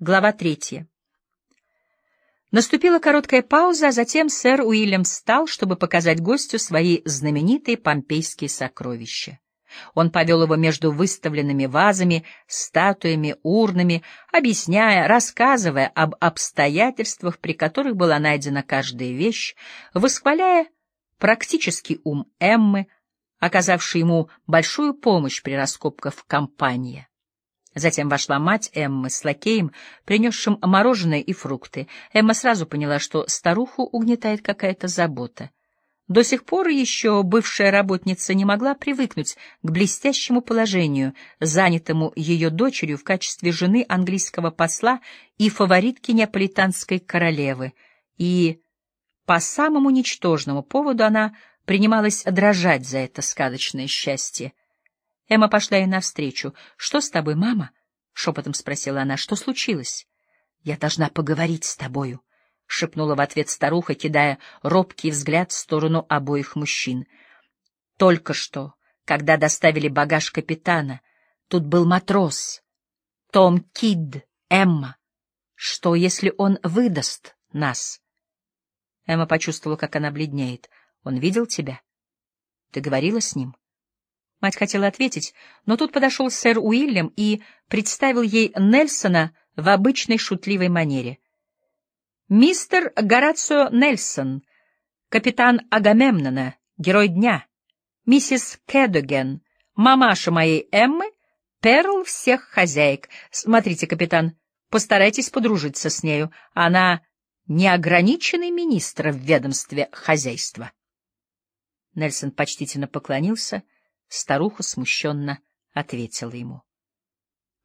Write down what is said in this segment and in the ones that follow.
Глава третья. Наступила короткая пауза, а затем сэр Уильям встал, чтобы показать гостю свои знаменитые помпейские сокровища. Он повел его между выставленными вазами, статуями, урнами, объясняя, рассказывая об обстоятельствах, при которых была найдена каждая вещь, восхваляя практический ум Эммы, оказавший ему большую помощь при раскопках в компании. Затем вошла мать Эммы с лакеем, принесшим мороженое и фрукты. Эмма сразу поняла, что старуху угнетает какая-то забота. До сих пор еще бывшая работница не могла привыкнуть к блестящему положению, занятому ее дочерью в качестве жены английского посла и фаворитки неаполитанской королевы, и по самому ничтожному поводу она принималась дрожать за это сказочное счастье. Эмма пошла ей навстречу. — Что с тобой, мама? — шепотом спросила она. — Что случилось? — Я должна поговорить с тобою, — шепнула в ответ старуха, кидая робкий взгляд в сторону обоих мужчин. — Только что, когда доставили багаж капитана, тут был матрос. Том Кид, Эмма. Что, если он выдаст нас? Эмма почувствовала, как она бледнеет. — Он видел тебя? Ты говорила с ним? — Мать хотела ответить, но тут подошел сэр Уильям и представил ей Нельсона в обычной шутливой манере. «Мистер Горацио Нельсон, капитан Агамемнона, герой дня, миссис Кэдоген, мамаша моей Эммы, перл всех хозяек. Смотрите, капитан, постарайтесь подружиться с нею. Она неограниченный министр в ведомстве хозяйства». Нельсон почтительно поклонился — Старуха смущенно ответила ему.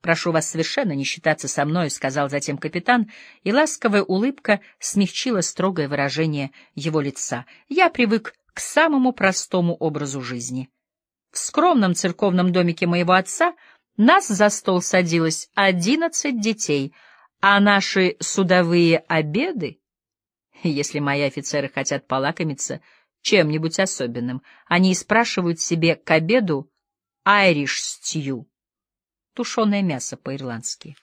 «Прошу вас совершенно не считаться со мной», — сказал затем капитан, и ласковая улыбка смягчила строгое выражение его лица. «Я привык к самому простому образу жизни. В скромном церковном домике моего отца нас за стол садилось одиннадцать детей, а наши судовые обеды, если мои офицеры хотят полакомиться, — чем-нибудь особенным. Они спрашивают себе к обеду «Айриш стью» — тушеное мясо по-ирландски.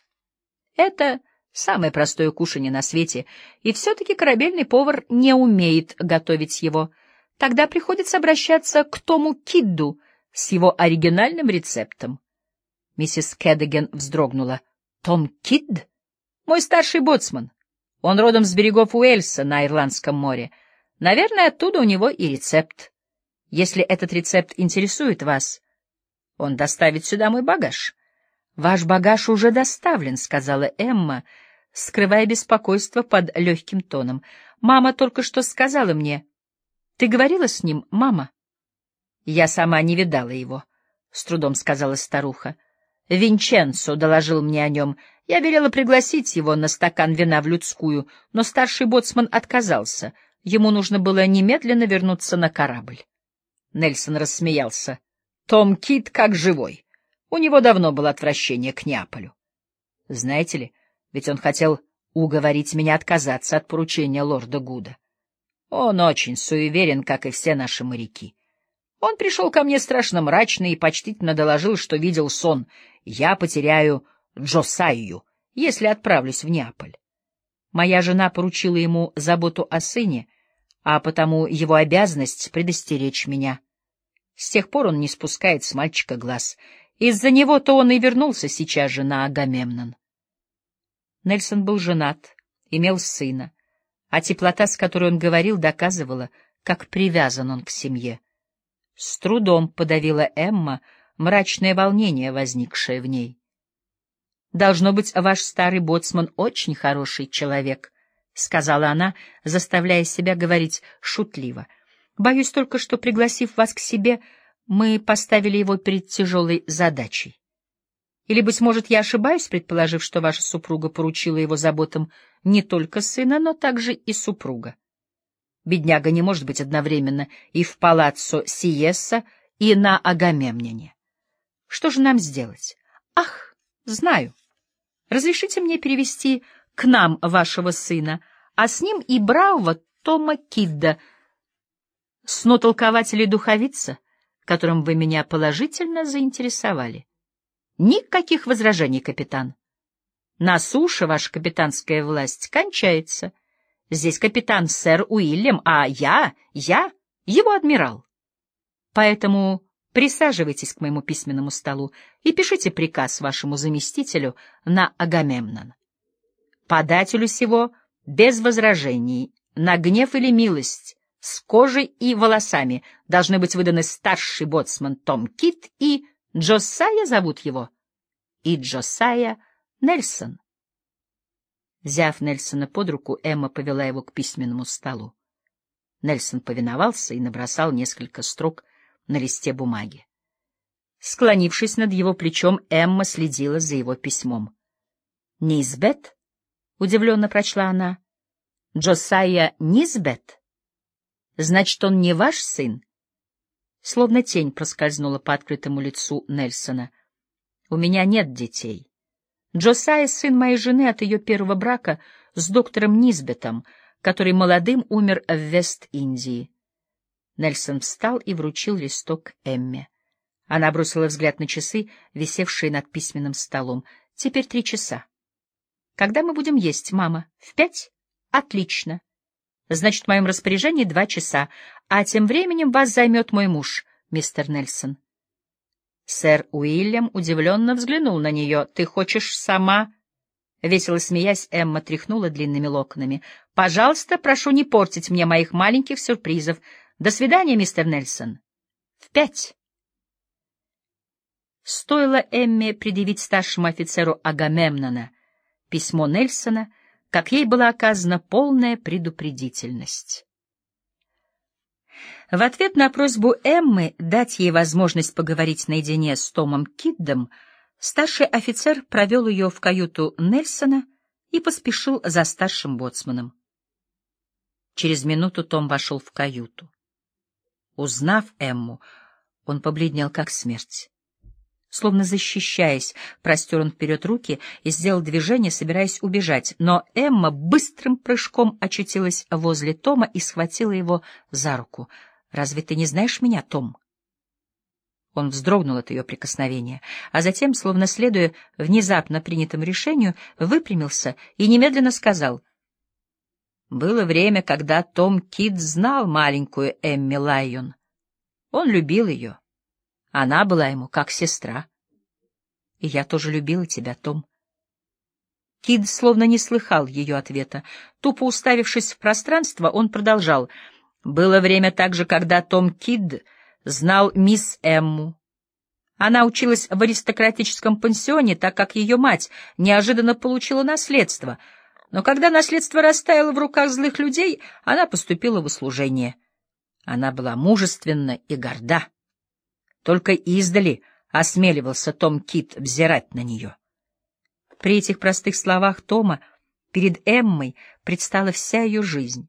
Это самое простое кушанье на свете, и все-таки корабельный повар не умеет готовить его. Тогда приходится обращаться к Тому Кидду с его оригинальным рецептом. Миссис Кэддеген вздрогнула. «Том Кидд? Мой старший боцман. Он родом с берегов Уэльса на Ирландском море. Наверное, оттуда у него и рецепт. Если этот рецепт интересует вас, он доставит сюда мой багаж. Ваш багаж уже доставлен, сказала Эмма, скрывая беспокойство под легким тоном. Мама только что сказала мне. Ты говорила с ним, мама? Я сама не видала его, с трудом сказала старуха. Винченцо доложил мне о нем. Я велела пригласить его на стакан вина в людскую, но старший боцман отказался — Ему нужно было немедленно вернуться на корабль. Нельсон рассмеялся. Том Кит как живой. У него давно было отвращение к Неаполю. Знаете ли, ведь он хотел уговорить меня отказаться от поручения лорда Гуда. Он очень суеверен, как и все наши моряки. Он пришел ко мне страшно мрачный и почтительно доложил, что видел сон. Я потеряю Джосайю, если отправлюсь в Неаполь. Моя жена поручила ему заботу о сыне, а потому его обязанность предостеречь меня. С тех пор он не спускает с мальчика глаз. Из-за него-то он и вернулся сейчас же на Агамемнон. Нельсон был женат, имел сына, а теплота, с которой он говорил, доказывала, как привязан он к семье. С трудом подавила Эмма мрачное волнение, возникшее в ней. «Должно быть, ваш старый боцман очень хороший человек», — сказала она, заставляя себя говорить шутливо. — Боюсь только, что, пригласив вас к себе, мы поставили его перед тяжелой задачей. Или, быть может, я ошибаюсь, предположив, что ваша супруга поручила его заботам не только сына, но также и супруга. Бедняга не может быть одновременно и в палаццо Сиесса, и на Агамемняне. Что же нам сделать? Ах, знаю. Разрешите мне перевести к нам вашего сына, а с ним и бравого Тома Кидда, снотолкователя духовица, которым вы меня положительно заинтересовали. Никаких возражений, капитан. На суше ваша капитанская власть кончается. Здесь капитан сэр Уильям, а я, я его адмирал. Поэтому присаживайтесь к моему письменному столу и пишите приказ вашему заместителю на Агамемнон. Подателю сего без возражений, на гнев или милость, с кожей и волосами должны быть выданы старший боцман Том Кит и Джосая зовут его, и Джосая Нельсон. Взяв Нельсона под руку, Эмма повела его к письменному столу. Нельсон повиновался и набросал несколько строк на листе бумаги. Склонившись над его плечом, Эмма следила за его письмом. «Низбет?» — удивленно прочла она. «Джосайя Низбет? Значит, он не ваш сын?» Словно тень проскользнула по открытому лицу Нельсона. «У меня нет детей. Джосайя — сын моей жены от ее первого брака с доктором Низбетом, который молодым умер в Вест-Индии. Нельсон встал и вручил листок Эмме. Она бросила взгляд на часы, висевшие над письменным столом. «Теперь три часа. Когда мы будем есть, мама? В пять? Отлично. Значит, в моем распоряжении два часа, а тем временем вас займет мой муж, мистер Нельсон». Сэр Уильям удивленно взглянул на нее. «Ты хочешь сама...» Весело смеясь, Эмма тряхнула длинными локонами. «Пожалуйста, прошу не портить мне моих маленьких сюрпризов. До свидания, мистер Нельсон. В пять». Стоило Эмме предъявить старшему офицеру Агамемнона письмо Нельсона, как ей была оказана полная предупредительность. В ответ на просьбу Эммы дать ей возможность поговорить наедине с Томом Киддом, старший офицер провел ее в каюту Нельсона и поспешил за старшим боцманом. Через минуту Том вошел в каюту. Узнав Эмму, он побледнел как смерть. Словно защищаясь, простер он вперед руки и сделал движение, собираясь убежать, но Эмма быстрым прыжком очутилась возле Тома и схватила его за руку — Разве ты не знаешь меня, Том? Он вздрогнул от ее прикосновения, а затем, словно следуя внезапно принятому решению, выпрямился и немедленно сказал. Было время, когда Том Кид знал маленькую Эмми Лайон. Он любил ее. Она была ему как сестра. И я тоже любила тебя, Том. Кид словно не слыхал ее ответа. Тупо уставившись в пространство, он продолжал — было время также, когда Том Кид знал мисс Эмму. Она училась в аристократическом пансионе, так как ее мать неожиданно получила наследство. Но когда наследство растаяло в руках злых людей, она поступила в услужение. Она была мужественна и горда. Только издали осмеливался Том Кит взирать на нее. При этих простых словах Тома перед Эммой предстала вся ее жизнь.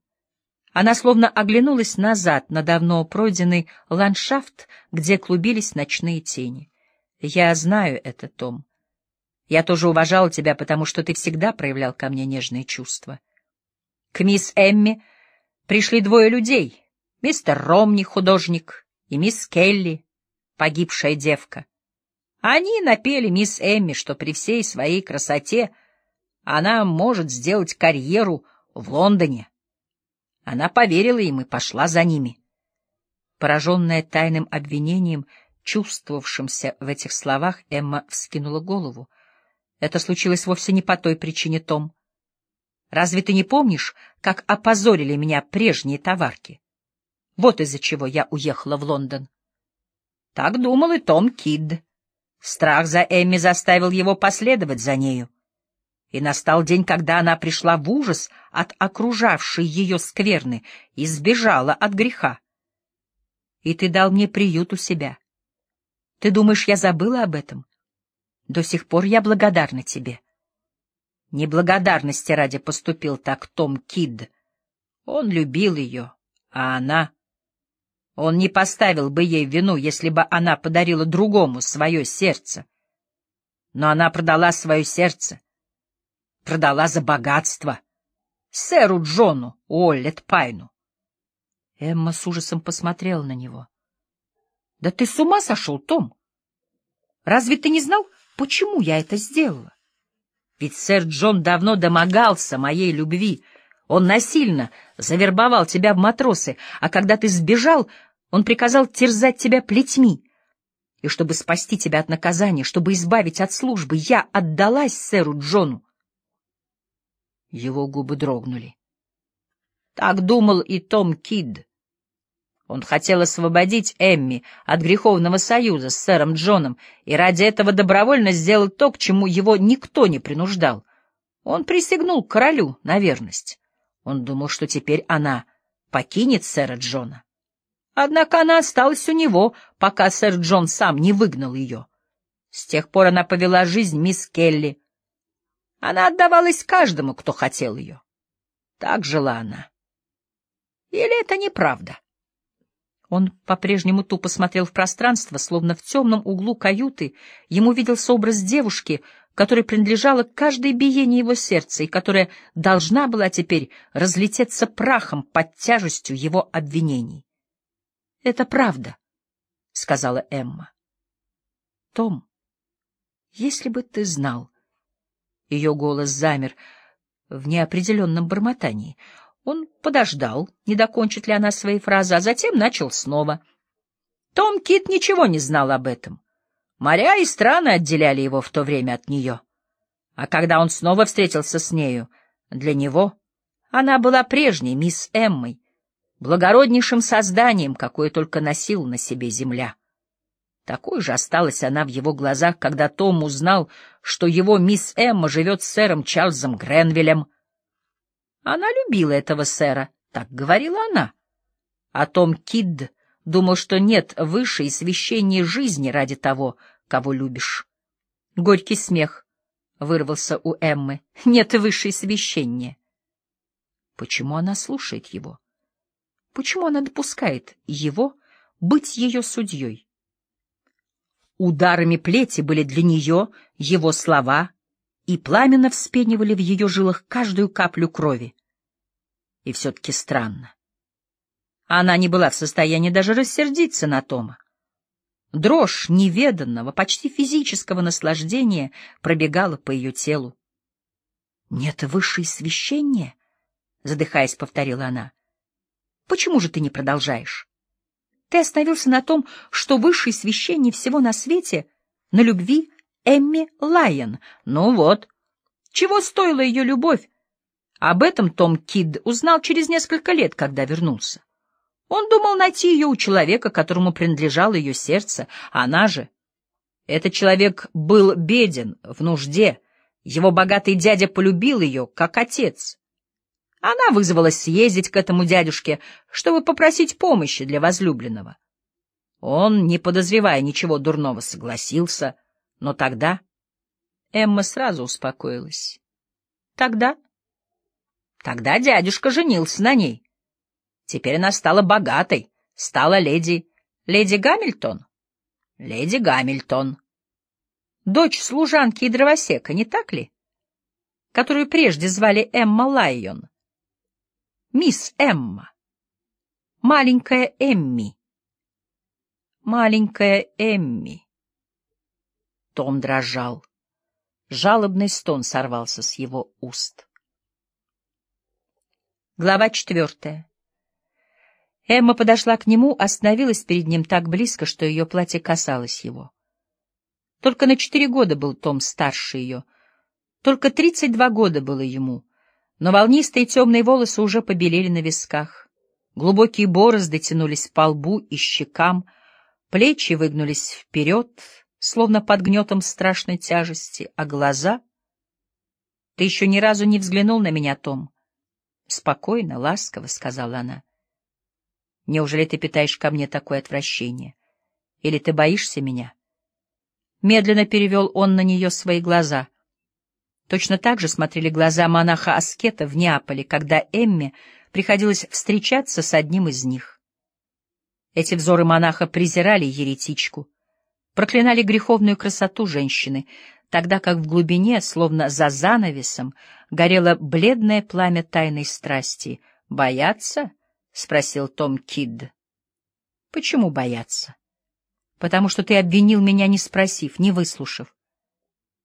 Она словно оглянулась назад на давно пройденный ландшафт, где клубились ночные тени. «Я знаю это, Том. Я тоже уважал тебя, потому что ты всегда проявлял ко мне нежные чувства. К мисс Эмми пришли двое людей. Мистер Ромни, художник, и мисс Келли, погибшая девка. Они напели мисс Эмми, что при всей своей красоте она может сделать карьеру в Лондоне. Она поверила им и пошла за ними. Пораженная тайным обвинением, чувствовавшимся в этих словах, Эмма вскинула голову. Это случилось вовсе не по той причине, Том. Разве ты не помнишь, как опозорили меня прежние товарки? Вот из-за чего я уехала в Лондон. Так думал и Том Кидд. Страх за Эмми заставил его последовать за нею. И настал день, когда она пришла в ужас от окружавшей ее скверны и сбежала от греха. И ты дал мне приют у себя. Ты думаешь, я забыла об этом? До сих пор я благодарна тебе. Неблагодарности ради поступил так Том Кид. Он любил ее, а она... Он не поставил бы ей вину, если бы она подарила другому свое сердце. Но она продала свое сердце продала за богатство. Сэру Джону Уоллет Пайну. Эмма с ужасом посмотрела на него. — Да ты с ума сошел, Том? Разве ты не знал, почему я это сделала? Ведь сэр Джон давно домогался моей любви. Он насильно завербовал тебя в матросы, а когда ты сбежал, он приказал терзать тебя плетьми. И чтобы спасти тебя от наказания, чтобы избавить от службы, я отдалась сэру Джону. Его губы дрогнули. Так думал и Том Кид. Он хотел освободить Эмми от греховного союза с сэром Джоном и ради этого добровольно сделал то, к чему его никто не принуждал. Он присягнул королю на верность. Он думал, что теперь она покинет сэра Джона. Однако она осталась у него, пока сэр Джон сам не выгнал ее. С тех пор она повела жизнь мисс Келли. Она отдавалась каждому, кто хотел ее. Так жила она. Или это неправда? Он по-прежнему тупо смотрел в пространство, словно в темном углу каюты ему виделся образ девушки, которой принадлежало каждое биение его сердца и которая должна была теперь разлететься прахом под тяжестью его обвинений. Это правда, — сказала Эмма. Том, если бы ты знал... Ее голос замер в неопределенном бормотании. Он подождал, не докончит ли она свои фразы, а затем начал снова. Том Кит ничего не знал об этом. Моря и страны отделяли его в то время от нее. А когда он снова встретился с нею, для него она была прежней мисс Эммой, благороднейшим созданием, какое только носил на себе земля. Такой же осталась она в его глазах, когда Том узнал, что его мисс Эмма живет с сэром Чарльзом Гренвиллем. Она любила этого сэра, так говорила она. А Том Кидд думал, что нет выше и священнее жизни ради того, кого любишь. Горький смех вырвался у Эммы. Нет высшей священнее. Почему она слушает его? Почему она допускает его быть ее судьей? Ударами плети были для нее его слова и пламенно вспенивали в ее жилах каждую каплю крови. И все-таки странно. Она не была в состоянии даже рассердиться на Тома. Дрожь неведанного, почти физического наслаждения пробегала по ее телу. — Нет высшей священия? — задыхаясь, повторила она. Почему же ты не продолжаешь? Ты остановился на том, что высший священник всего на свете на любви Эмми Лайон. Ну вот. Чего стоила ее любовь? Об этом Том Кид узнал через несколько лет, когда вернулся. Он думал найти ее у человека, которому принадлежало ее сердце, а она же... Этот человек был беден, в нужде. Его богатый дядя полюбил ее, как отец. Она вызвалась съездить к этому дядюшке, чтобы попросить помощи для возлюбленного. Он, не подозревая ничего дурного, согласился, но тогда Эмма сразу успокоилась. Тогда? Тогда дядюшка женился на ней. Теперь она стала богатой, стала леди... Леди Гамильтон? Леди Гамильтон. Дочь служанки и дровосека, не так ли? Которую прежде звали Эмма Лайон мисс Эмма. Маленькая Эмми. Маленькая Эмми. Том дрожал. Жалобный стон сорвался с его уст. Глава четвертая. Эмма подошла к нему, остановилась перед ним так близко, что ее платье касалось его. Только на четыре года был Том старше ее. Только тридцать два года было ему — но волнистые темные волосы уже побелели на висках. Глубокие борозды тянулись по лбу и щекам, плечи выгнулись вперед, словно под гнетом страшной тяжести, а глаза... — Ты еще ни разу не взглянул на меня, Том? — Спокойно, ласково, — сказала она. — Неужели ты питаешь ко мне такое отвращение? Или ты боишься меня? Медленно перевел он на нее свои глаза — Точно так же смотрели глаза монаха-аскета в Неаполе, когда Эмме приходилось встречаться с одним из них. Эти взоры монаха презирали еретичку, проклинали греховную красоту женщины, тогда как в глубине, словно за занавесом, горело бледное пламя тайной страсти. «Бояться?» — спросил Том Кидд. «Почему бояться?» «Потому что ты обвинил меня, не спросив, не выслушав.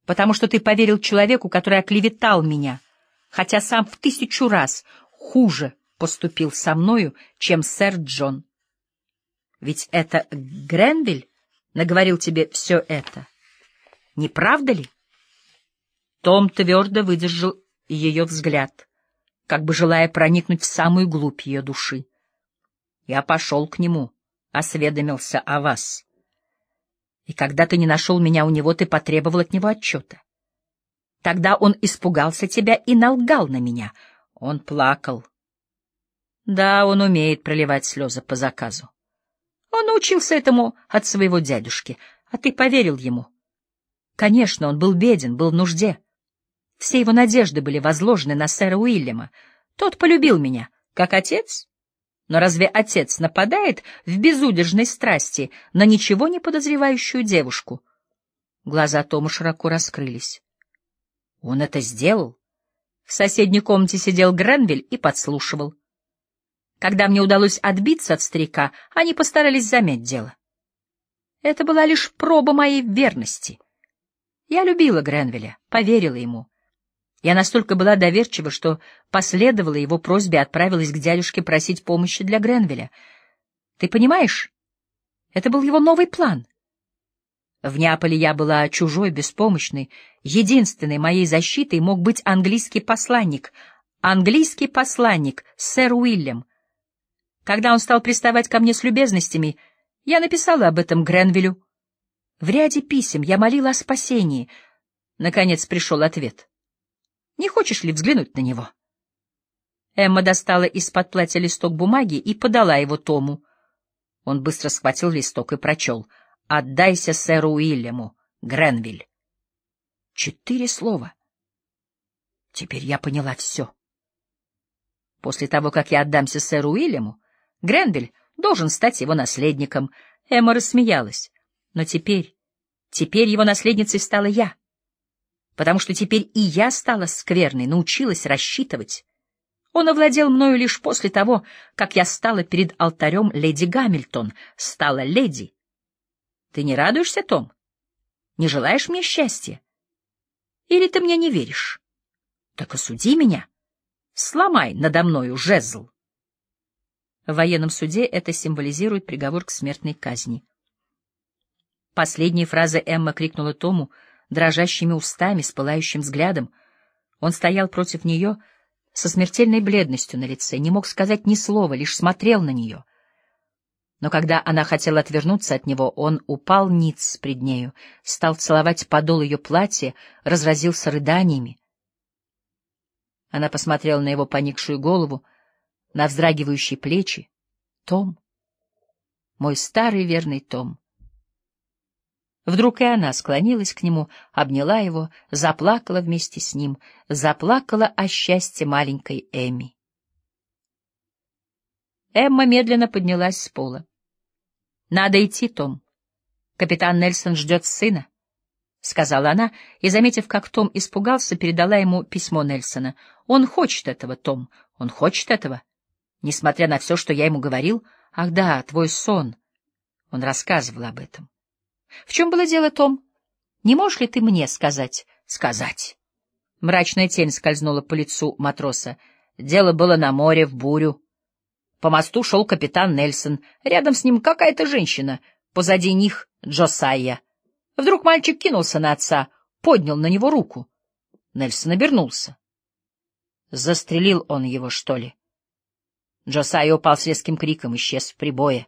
Потому что ты поверил человеку, который оклеветал меня, хотя сам в тысячу раз хуже поступил со мною, чем сэр Джон. Ведь это Гренвиль наговорил тебе все это. Не правда ли? Том твердо выдержал ее взгляд, как бы желая проникнуть в самую глубь ее души. Я пошел к нему, осведомился о вас. И когда ты не нашел меня у него, ты потребовал от него отчета. Тогда он испугался тебя и налгал на меня. Он плакал. Да, он умеет проливать слезы по заказу. Он научился этому от своего дядюшки, а ты поверил ему. Конечно, он был беден, был в нужде. Все его надежды были возложены на сэра Уильяма. Тот полюбил меня, как отец. Но разве отец нападает в безудержной страсти на ничего не подозревающую девушку? Глаза Тома широко раскрылись. Он это сделал. В соседней комнате сидел Гренвиль и подслушивал. Когда мне удалось отбиться от старика, они постарались замять дело. Это была лишь проба моей верности. Я любила Гренвилля, поверила ему. Я настолько была доверчива, что последовала его просьбе и отправилась к дядюшке просить помощи для Гренвилля. Ты понимаешь? Это был его новый план. В Неаполе я была чужой, беспомощной. Единственной моей защитой мог быть английский посланник. Английский посланник, сэр Уильям — когда он стал приставать ко мне с любезностями, я написала об этом Гренвилю. В ряде писем я молила о спасении. Наконец пришел ответ. Не хочешь ли взглянуть на него? Эмма достала из-под платья листок бумаги и подала его Тому. Он быстро схватил листок и прочел. «Отдайся сэру Уильяму, Гренвиль». Четыре слова. Теперь я поняла все. После того, как я отдамся сэру Уильяму, Гренвиль должен стать его наследником. Эмма рассмеялась. Но теперь, теперь его наследницей стала я. Потому что теперь и я стала скверной, научилась рассчитывать. Он овладел мною лишь после того, как я стала перед алтарем леди Гамильтон, стала леди. Ты не радуешься, Том? Не желаешь мне счастья? Или ты мне не веришь? Так осуди меня. Сломай надо мною жезл. В военном суде это символизирует приговор к смертной казни. Последние фразы Эмма крикнула Тому дрожащими устами, с пылающим взглядом. Он стоял против нее со смертельной бледностью на лице, не мог сказать ни слова, лишь смотрел на нее. Но когда она хотела отвернуться от него, он упал ниц пред нею, стал целовать подол ее платья, разразился рыданиями. Она посмотрела на его поникшую голову, на вздрагивающие плечи. Том, мой старый верный Том. Вдруг и она склонилась к нему, обняла его, заплакала вместе с ним, заплакала о счастье маленькой Эми. Эмма медленно поднялась с пола. — Надо идти, Том. Капитан Нельсон ждет сына, — сказала она, и, заметив, как Том испугался, передала ему письмо Нельсона. — Он хочет этого, Том, он хочет этого. — Несмотря на все, что я ему говорил, ах да, твой сон. Он рассказывал об этом. В чем было дело, Том? Не можешь ли ты мне сказать? Сказать. Мрачная тень скользнула по лицу матроса. Дело было на море, в бурю. По мосту шел капитан Нельсон. Рядом с ним какая-то женщина. Позади них Джосайя. Вдруг мальчик кинулся на отца, поднял на него руку. Нельсон обернулся. Застрелил он его, что ли? Джосай упал с резким криком, исчез в прибое.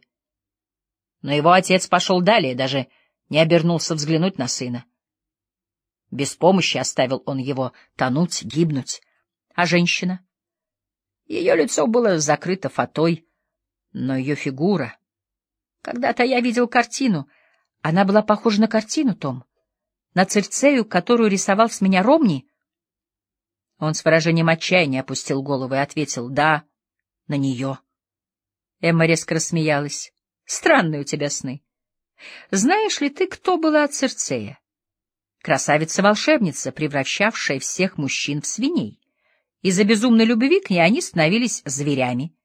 Но его отец пошел далее, даже не обернулся взглянуть на сына. Без помощи оставил он его тонуть, гибнуть. А женщина? Ее лицо было закрыто фатой, но ее фигура... Когда-то я видел картину. Она была похожа на картину, Том. На Цирцею, которую рисовал с меня Ромни. Он с выражением отчаяния опустил голову и ответил «Да» на нее. Эмма резко рассмеялась. Странные у тебя сны. Знаешь ли ты, кто была Церцея? Красавица-волшебница, превращавшая всех мужчин в свиней. Из-за безумной любви к ней они становились зверями.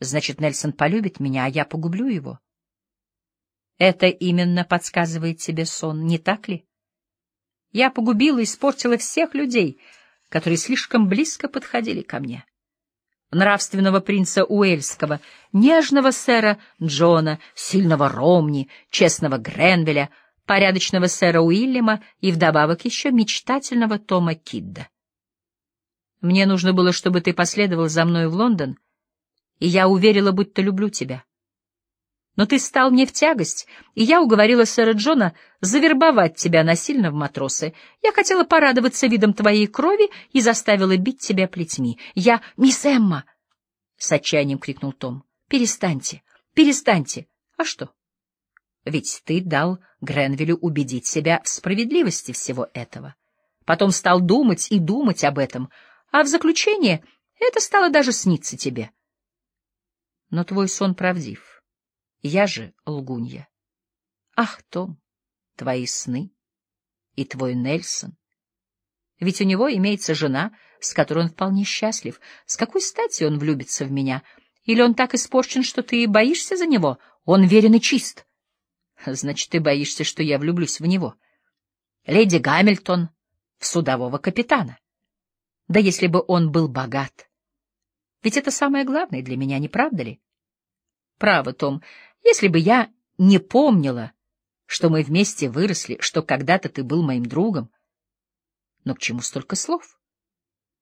Значит, Нельсон полюбит меня, а я погублю его. Это именно подсказывает тебе сон, не так ли? Я погубила и испортила всех людей, которые слишком близко подходили ко мне. Нравственного принца Уэльского, нежного сэра Джона, сильного Ромни, честного Гренвеля, порядочного сэра Уильяма и вдобавок еще мечтательного Тома Кидда. Мне нужно было, чтобы ты последовал за мной в Лондон, и я уверила, будто люблю тебя. Но ты стал мне в тягость, и я уговорила сэра Джона завербовать тебя насильно в матросы. Я хотела порадоваться видом твоей крови и заставила бить тебя плетьми. Я... Мисс Эмма! — с отчаянием крикнул Том. — Перестаньте, перестаньте. А что? Ведь ты дал Гренвилю убедить себя в справедливости всего этого. Потом стал думать и думать об этом, а в заключение это стало даже сниться тебе. Но твой сон правдив. Я же лгунья. Ах, Том, твои сны и твой Нельсон. Ведь у него имеется жена, с которой он вполне счастлив. С какой стати он влюбится в меня? Или он так испорчен, что ты боишься за него? Он верен и чист. Значит, ты боишься, что я влюблюсь в него. Леди Гамильтон в судового капитана. Да если бы он был богат. Ведь это самое главное для меня, не правда ли? Право, Том, если бы я не помнила, что мы вместе выросли, что когда-то ты был моим другом. Но к чему столько слов?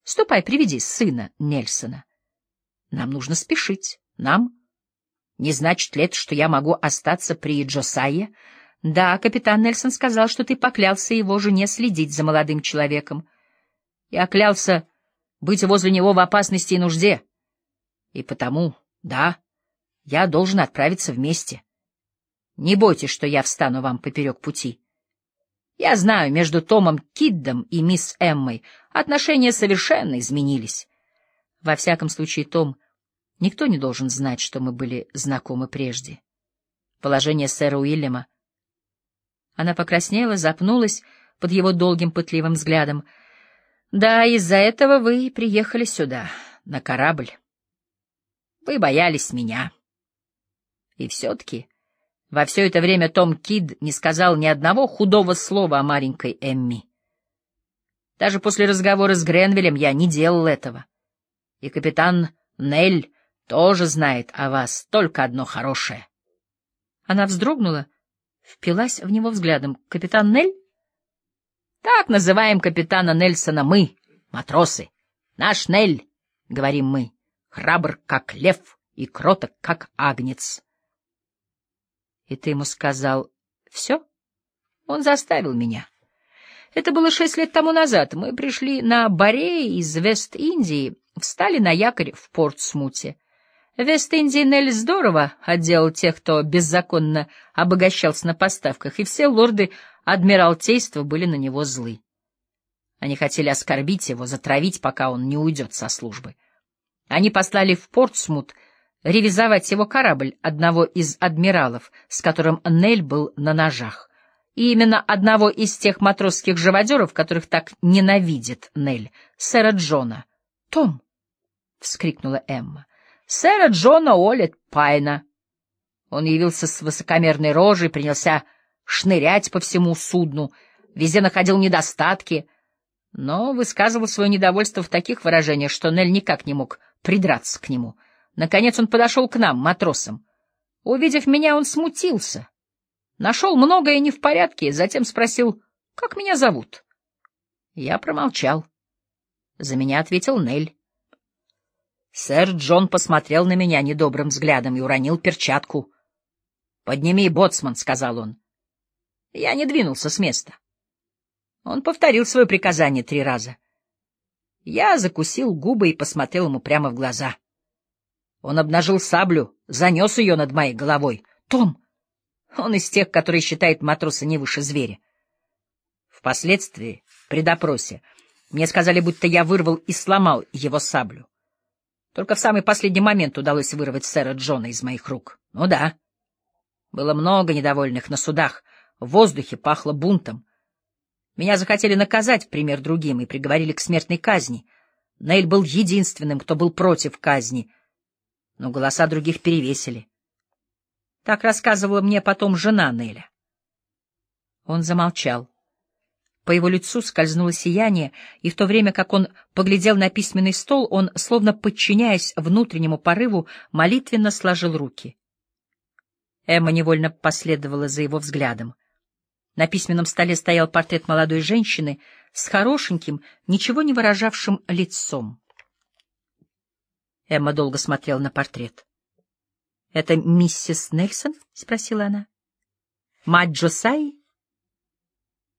Ступай, приведи сына Нельсона. Нам нужно спешить. Нам? Не значит ли это, что я могу остаться при Джосайе? Да, капитан Нельсон сказал, что ты поклялся его жене следить за молодым человеком. Я клялся быть возле него в опасности и нужде. И потому, да, я должен отправиться вместе. Не бойтесь, что я встану вам поперек пути. Я знаю, между Томом Киддом и мисс Эммой отношения совершенно изменились. Во всяком случае, Том, никто не должен знать, что мы были знакомы прежде. Положение сэра Уильяма. Она покраснела, запнулась под его долгим пытливым взглядом. Да, из-за этого вы приехали сюда, на корабль. Вы боялись меня. И все-таки во все это время Том Кид не сказал ни одного худого слова о маленькой Эмми. Даже после разговора с Гренвилем я не делал этого. И капитан Нель тоже знает о вас только одно хорошее. Она вздрогнула, впилась в него взглядом. «Капитан Нель?» «Так называем капитана Нельсона мы, матросы. Наш Нель, — говорим мы, — храбр, как лев, и кроток, как агнец. И ты ему сказал «все»? Он заставил меня. Это было шесть лет тому назад. Мы пришли на Баре из Вест-Индии, встали на якорь в Портсмуте. Вест-Индии Нель здорово отделал тех, кто беззаконно обогащался на поставках, и все лорды Адмиралтейства были на него злы. Они хотели оскорбить его, затравить, пока он не уйдет со службы. Они послали в Портсмут ревизовать его корабль одного из адмиралов, с которым Нель был на ножах. И именно одного из тех матросских живодеров, которых так ненавидит Нель, сэра Джона. «Том!» — вскрикнула Эмма. «Сэра Джона Олет Пайна!» Он явился с высокомерной рожей, принялся шнырять по всему судну, везде находил недостатки, но высказывал свое недовольство в таких выражениях, что Нель никак не мог придраться к нему — Наконец он подошел к нам, матросам. Увидев меня, он смутился. Нашел многое не в порядке, затем спросил, как меня зовут. Я промолчал. За меня ответил Нель. Сэр Джон посмотрел на меня недобрым взглядом и уронил перчатку. — Подними, боцман, — сказал он. Я не двинулся с места. Он повторил свое приказание три раза. Я закусил губы и посмотрел ему прямо в глаза. Он обнажил саблю, занес ее над моей головой. «Том!» Он из тех, которые считают матроса не выше зверя. Впоследствии, при допросе, мне сказали, будто я вырвал и сломал его саблю. Только в самый последний момент удалось вырвать сэра Джона из моих рук. Ну да. Было много недовольных на судах, в воздухе пахло бунтом. Меня захотели наказать в пример другим и приговорили к смертной казни. Нейль был единственным, кто был против казни — но голоса других перевесили. Так рассказывала мне потом жена Неля. Он замолчал. По его лицу скользнуло сияние, и в то время как он поглядел на письменный стол, он, словно подчиняясь внутреннему порыву, молитвенно сложил руки. Эмма невольно последовала за его взглядом. На письменном столе стоял портрет молодой женщины с хорошеньким, ничего не выражавшим лицом. Эмма долго смотрела на портрет. — Это миссис Нельсон? — спросила она. — Мать Джосаи?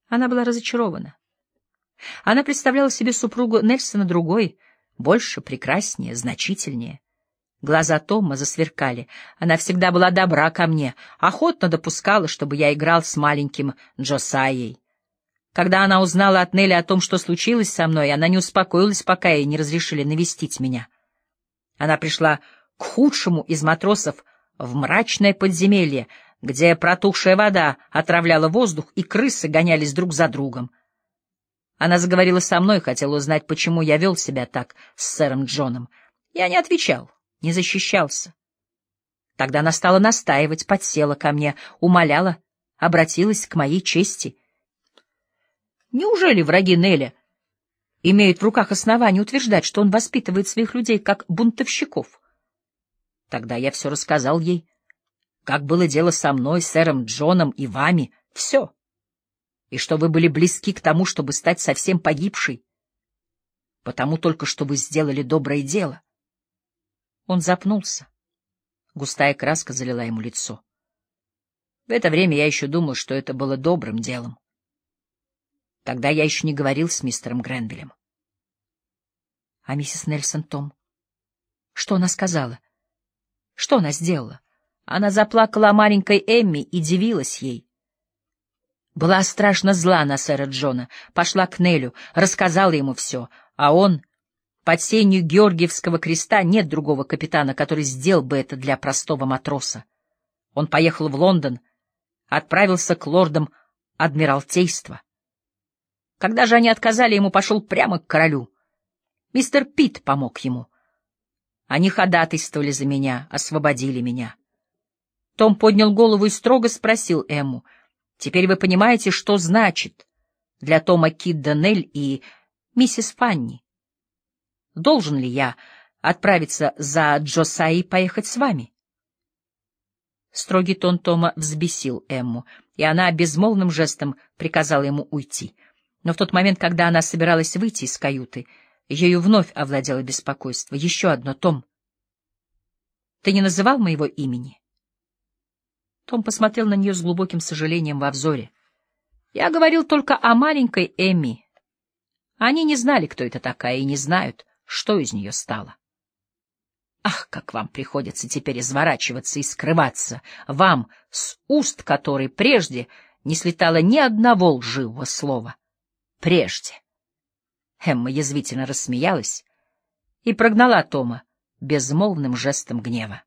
Она была разочарована. Она представляла себе супругу Нельсона другой, больше, прекраснее, значительнее. Глаза Тома засверкали. Она всегда была добра ко мне, охотно допускала, чтобы я играл с маленьким Джосайей. Когда она узнала от Нелли о том, что случилось со мной, она не успокоилась, пока ей не разрешили навестить меня. Она пришла к худшему из матросов в мрачное подземелье, где протухшая вода отравляла воздух, и крысы гонялись друг за другом. Она заговорила со мной, хотела узнать, почему я вел себя так с сэром Джоном. Я не отвечал, не защищался. Тогда она стала настаивать, подсела ко мне, умоляла, обратилась к моей чести. Неужели враги Неля имеют в руках основания утверждать, что он воспитывает своих людей как бунтовщиков? Тогда я все рассказал ей, как было дело со мной, сэром Джоном и вами, все. И что вы были близки к тому, чтобы стать совсем погибшей, потому только что вы сделали доброе дело. Он запнулся. Густая краска залила ему лицо. В это время я еще думал, что это было добрым делом. Тогда я еще не говорил с мистером Гренвиллем. А миссис Нельсон Том? Что она сказала? Что она сделала? Она заплакала о маленькой Эмми и дивилась ей. Была страшно зла на сэра Джона, пошла к Нелю, рассказала ему все, а он... Под сенью Георгиевского креста нет другого капитана, который сделал бы это для простого матроса. Он поехал в Лондон, отправился к лордам Адмиралтейства. Когда же они отказали ему, пошел прямо к королю. Мистер Пит помог ему. Они ходатайствовали за меня, освободили меня. Том поднял голову и строго спросил Эмму. «Теперь вы понимаете, что значит для Тома Кидда Нель и миссис Фанни? Должен ли я отправиться за Джосай и поехать с вами?» Строгий тон Тома взбесил Эмму, и она безмолвным жестом приказала ему уйти. Но в тот момент, когда она собиралась выйти из каюты, ею вновь овладело беспокойство. Еще одно, Том. Ты не называл моего имени? Том посмотрел на нее с глубоким сожалением во взоре. Я говорил только о маленькой Эми. Они не знали, кто это такая, и не знают, что из нее стало. Ах, как вам приходится теперь изворачиваться и скрываться, вам, с уст которой прежде не слетало ни одного лживого слова. Прежде. Эмма язвительно рассмеялась и прогнала Тома безмолвным жестом гнева.